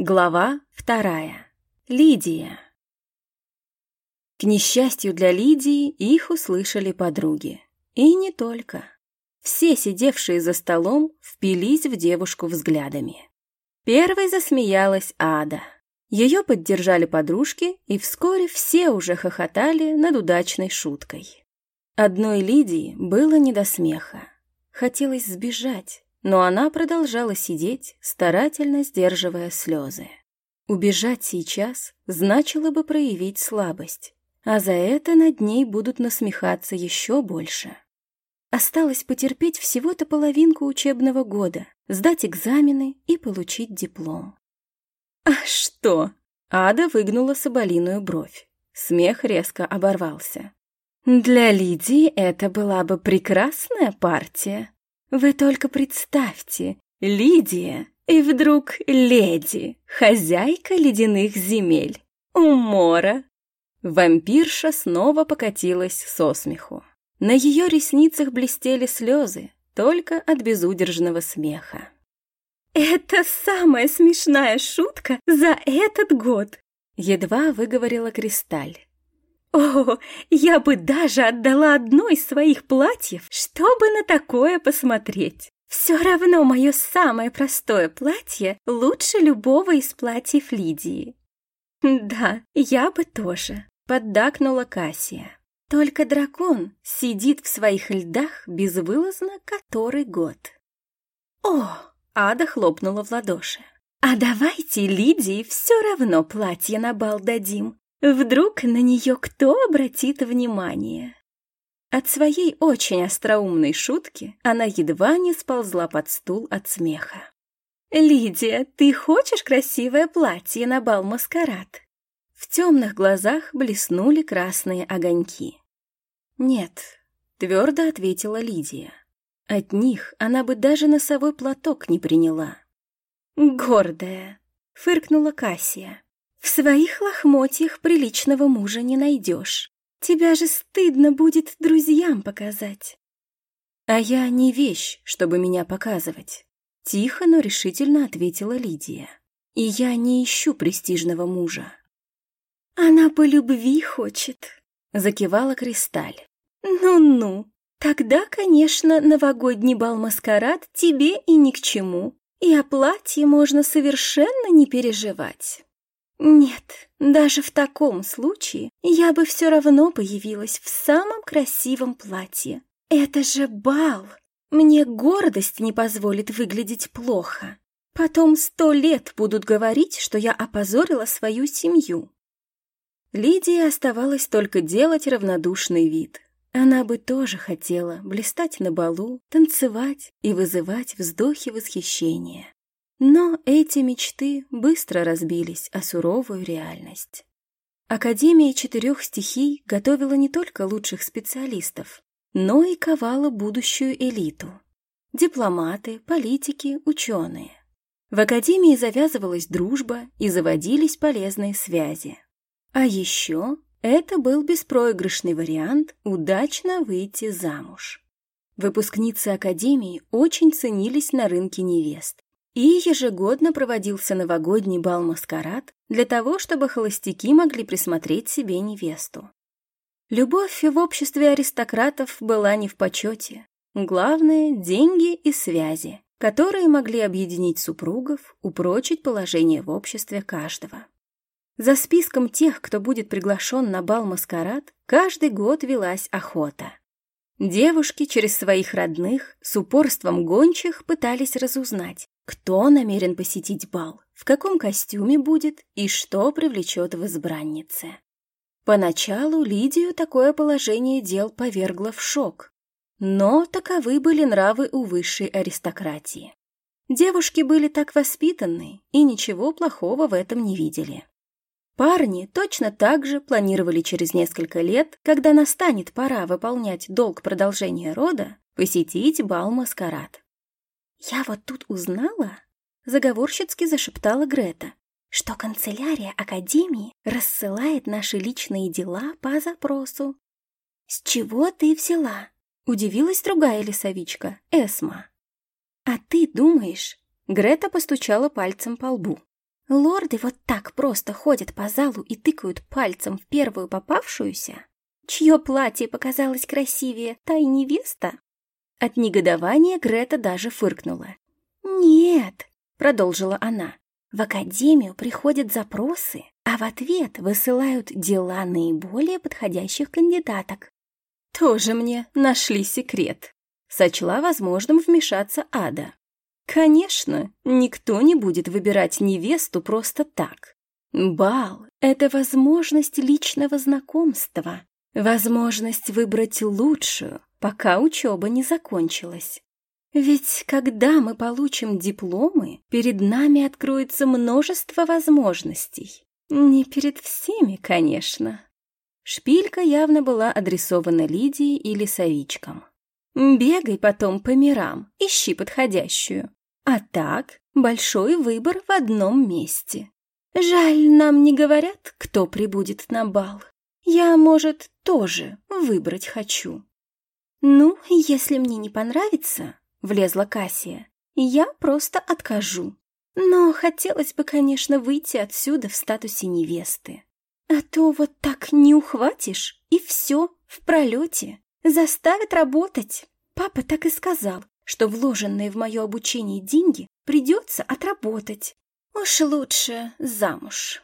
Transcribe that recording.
Глава вторая. Лидия. К несчастью для Лидии, их услышали подруги. И не только. Все, сидевшие за столом, впились в девушку взглядами. Первой засмеялась Ада. Ее поддержали подружки, и вскоре все уже хохотали над удачной шуткой. Одной Лидии было не до смеха. Хотелось сбежать, но она продолжала сидеть, старательно сдерживая слезы. Убежать сейчас значило бы проявить слабость, а за это над ней будут насмехаться еще больше. Осталось потерпеть всего-то половинку учебного года, сдать экзамены и получить диплом. «А что?» — Ада выгнула соболиную бровь. Смех резко оборвался. «Для Лидии это была бы прекрасная партия», вы только представьте, Лидия и вдруг леди, хозяйка ледяных земель, умора. Вампирша снова покатилась со смеху. На ее ресницах блестели слезы, только от безудержного смеха. «Это самая смешная шутка за этот год!» Едва выговорила Кристаль. О, я бы даже отдала одно из своих платьев, чтобы на такое посмотреть. Все равно мое самое простое платье лучше любого из платьев Лидии. Да, я бы тоже, поддакнула Кассия. Только дракон сидит в своих льдах безвылазно который год. О, Ада хлопнула в ладоши. А давайте Лидии все равно платье на бал дадим. Вдруг на нее кто обратит внимание? От своей очень остроумной шутки она едва не сползла под стул от смеха. «Лидия, ты хочешь красивое платье на бал-маскарад?» В темных глазах блеснули красные огоньки. «Нет», — твердо ответила Лидия. От них она бы даже носовой платок не приняла. «Гордая», — фыркнула Кассия. В своих лохмотьях приличного мужа не найдешь. Тебя же стыдно будет друзьям показать. А я не вещь, чтобы меня показывать. Тихо, но решительно ответила Лидия. И я не ищу престижного мужа. Она по любви хочет, закивала Кристаль. Ну-ну, тогда, конечно, новогодний бал-маскарад тебе и ни к чему. И о платье можно совершенно не переживать. Нет, даже в таком случае я бы все равно появилась в самом красивом платье. Это же бал! Мне гордость не позволит выглядеть плохо. Потом сто лет будут говорить, что я опозорила свою семью. Лидии оставалось только делать равнодушный вид. Она бы тоже хотела блистать на балу, танцевать и вызывать вздохи восхищения. Но эти мечты быстро разбились о суровую реальность. Академия четырех стихий готовила не только лучших специалистов, но и ковала будущую элиту. Дипломаты, политики, ученые. В Академии завязывалась дружба и заводились полезные связи. А еще это был беспроигрышный вариант удачно выйти замуж. Выпускницы Академии очень ценились на рынке невест и ежегодно проводился новогодний бал-маскарад для того, чтобы холостяки могли присмотреть себе невесту. Любовь в обществе аристократов была не в почете. Главное — деньги и связи, которые могли объединить супругов, упрочить положение в обществе каждого. За списком тех, кто будет приглашен на бал-маскарад, каждый год велась охота. Девушки через своих родных с упорством гончих пытались разузнать, кто намерен посетить бал, в каком костюме будет и что привлечет в избраннице. Поначалу Лидию такое положение дел повергло в шок, но таковы были нравы у высшей аристократии. Девушки были так воспитаны и ничего плохого в этом не видели. Парни точно так же планировали через несколько лет, когда настанет пора выполнять долг продолжения рода, посетить бал-маскарад. «Я вот тут узнала», — заговорщицки зашептала Грета, «что канцелярия Академии рассылает наши личные дела по запросу». «С чего ты взяла?» — удивилась другая лесовичка, Эсма. «А ты думаешь?» — Грета постучала пальцем по лбу. Лорды вот так просто ходят по залу и тыкают пальцем в первую попавшуюся? Чье платье показалось красивее, та и невеста? От негодования Грета даже фыркнула. «Нет», — продолжила она, — «в академию приходят запросы, а в ответ высылают дела наиболее подходящих кандидаток». «Тоже мне нашли секрет», — сочла возможным вмешаться Ада. Конечно, никто не будет выбирать невесту просто так. Бал — это возможность личного знакомства, возможность выбрать лучшую, пока учеба не закончилась. Ведь когда мы получим дипломы, перед нами откроется множество возможностей. Не перед всеми, конечно. Шпилька явно была адресована Лидии или Савичкам. Бегай потом по мирам, ищи подходящую. А так, большой выбор в одном месте. Жаль, нам не говорят, кто прибудет на бал. Я, может, тоже выбрать хочу. Ну, если мне не понравится, влезла Кассия, я просто откажу. Но хотелось бы, конечно, выйти отсюда в статусе невесты. А то вот так не ухватишь, и все, в пролете. Заставят работать. Папа так и сказал, что вложенные в мое обучение деньги придется отработать. Уж лучше замуж.